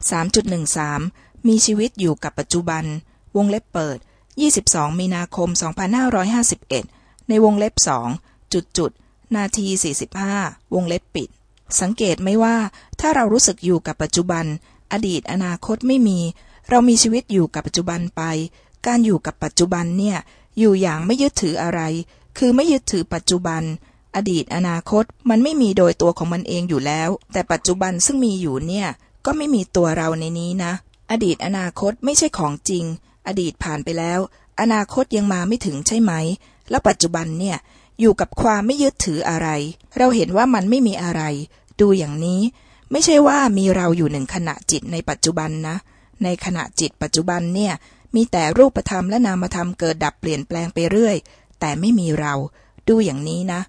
3.13 มีชีวิตอยู่กับปัจจุบัน วงเล็บเปิด 22 มีนาคม 2551 ในวงเล็บสองจุดจุดนาที 45 วงเล็บปิด สังเกตไหมว่า ถ้าเรารู้สึกอยู่กับปัจจุบัน อดีตอนาคตไม่มี เรามีชีวิตอยู่กับปัจจุบันไป การอยู่กับปัจจุบันเนี่ย อยู่อย่างไม่ยึดถืออะไร คือไม่ยึดถือปัจจุบัน อดีตอนาคตมันไม่มีโดยตัวของมันเองอยู่แล้ว แต่ปัจจุบันซึ่งมีอยู่เนี่ย ก็ไม่มีตัวเราในนี้นะ อดีตอนาคตไม่ใช่ของจริง อดีตผ่านไปแล้ว อนาคตยังมาไม่ถึงใช่ไหม แล้วปัจจุบันเนี่ย อยู่กับความไม่ยึดถืออะไร เราเห็นว่ามันไม่มีอะไร ดูอย่างนี้ ไม่ใช่ว่ามีเราอยู่หนึ่งขณะจิตในปัจจุบันนะ ในขณะจิตปัจจุบันเนี่ย มีแต่รูปธรรมและนามธรรมเกิดดับเปลี่ยนแปลงไปเรื่อย แต่ไม่มีเรา ดูอย่างนี้นะ